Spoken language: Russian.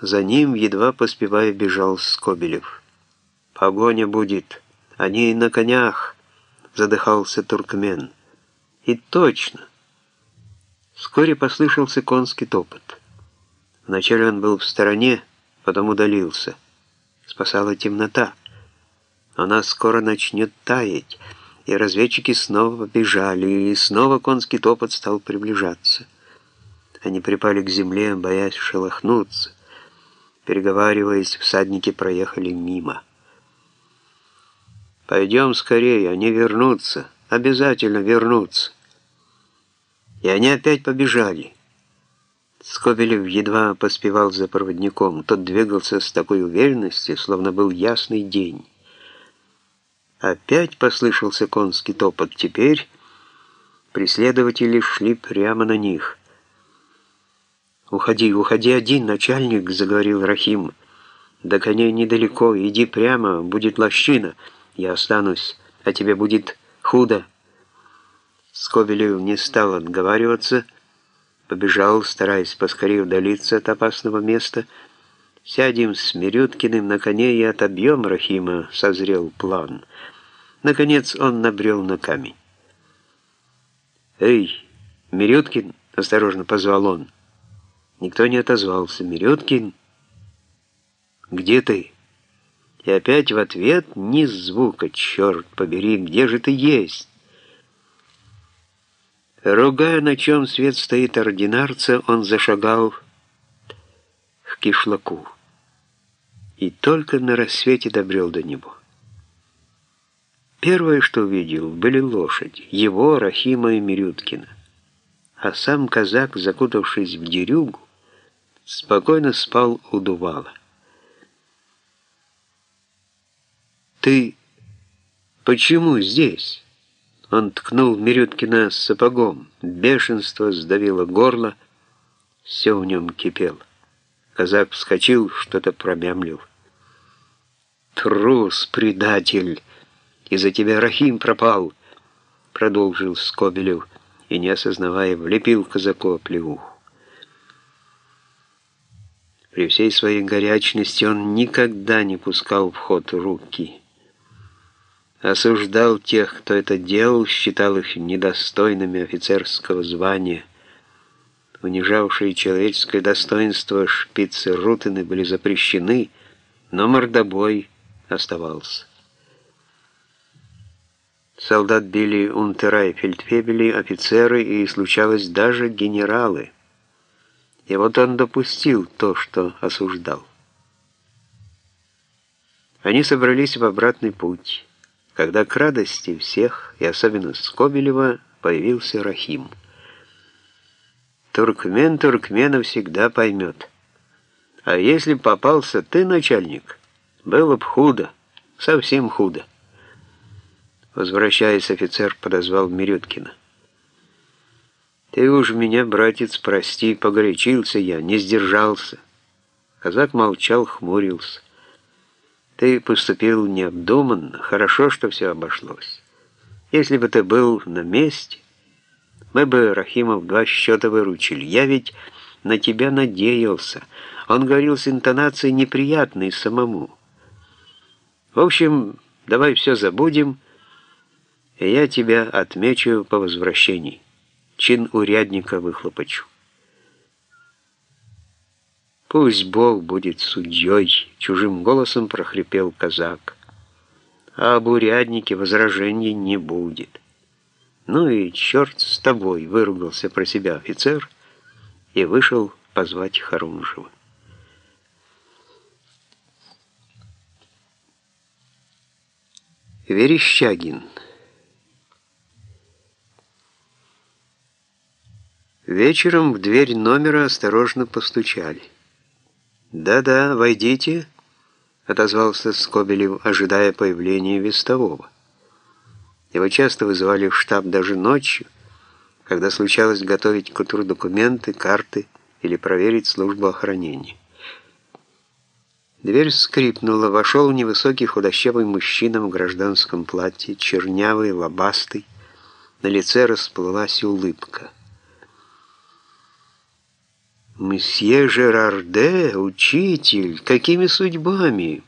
За ним, едва поспевая, бежал Скобелев. «Погоня будет! Они на конях!» — задыхался туркмен. И точно! Вскоре послышался конский топот. Вначале он был в стороне, потом удалился. Спасала темнота. Она скоро начнет таять, и разведчики снова побежали, и снова конский топот стал приближаться. Они припали к земле, боясь шелохнуться. Переговариваясь, всадники проехали мимо. «Пойдем скорее, они вернутся, обязательно вернутся». И они опять побежали. Скобелев едва поспевал за проводником. Тот двигался с такой уверенностью, словно был ясный день. Опять послышался конский топот. Теперь преследователи шли прямо на них. «Уходи, уходи один, начальник», — заговорил Рахим. «До коней недалеко, иди прямо, будет лощина. Я останусь, а тебе будет худо». Скобелев не стал отговариваться, побежал, стараясь поскорее удалиться от опасного места. «Сядем с Мирюткиным на коне и отобьем Рахима», — созрел план. Наконец он набрел на камень. «Эй, Мирюткин!» — осторожно позвал он. Никто не отозвался. «Мирюткин, где ты?» И опять в ответ ни звука, черт побери, где же ты есть? Ругая, на чем свет стоит ординарца, он зашагал к кишлаку и только на рассвете добрел до него. Первое, что увидел, были лошади, его, Рахима и Мирюткина. А сам казак, закутавшись в дерюгу, спокойно спал у дувала. «Ты почему здесь?» Он ткнул Мирюткина сапогом. Бешенство сдавило горло. Все в нем кипело. Казак вскочил, что-то промямлил. «Трус, предатель! Из-за тебя Рахим пропал!» Продолжил Скобелев и, не осознавая, влепил казаку оплеуху. При всей своей горячности он никогда не пускал в ход руки осуждал тех, кто это делал, считал их недостойными офицерского звания. Унижавшие человеческое достоинство шпицы Рутены были запрещены, но мордобой оставался. Солдат били унтера и фельдфебели, офицеры и, случалось, даже генералы. И вот он допустил то, что осуждал. Они собрались в обратный путь когда к радости всех, и особенно Скобелева, появился Рахим. Туркмен туркмена всегда поймет. А если попался ты, начальник, было б худо, совсем худо. Возвращаясь, офицер подозвал Мирюткина. «Ты уж меня, братец, прости, погорячился я, не сдержался». Казак молчал, хмурился. Ты поступил необдуманно, хорошо, что все обошлось. Если бы ты был на месте, мы бы Рахимов два счета выручили. Я ведь на тебя надеялся. Он говорил с интонацией неприятной самому. В общем, давай все забудем, и я тебя отмечу по возвращении. Чин урядника выхлопочу. «Пусть Бог будет судьей», — чужим голосом прохрипел казак. «А об уряднике возражений не будет». «Ну и черт с тобой», — выругался про себя офицер и вышел позвать Харунжева. Верещагин Вечером в дверь номера осторожно постучали. «Да-да, войдите», — отозвался Скобелев, ожидая появления вестового. Его часто вызывали в штаб даже ночью, когда случалось готовить к утру документы, карты или проверить службу охранения. Дверь скрипнула, вошел невысокий худощавый мужчина в гражданском платье, чернявый, лобастый, на лице расплылась улыбка. «Месье Жерарде, учитель, какими судьбами?»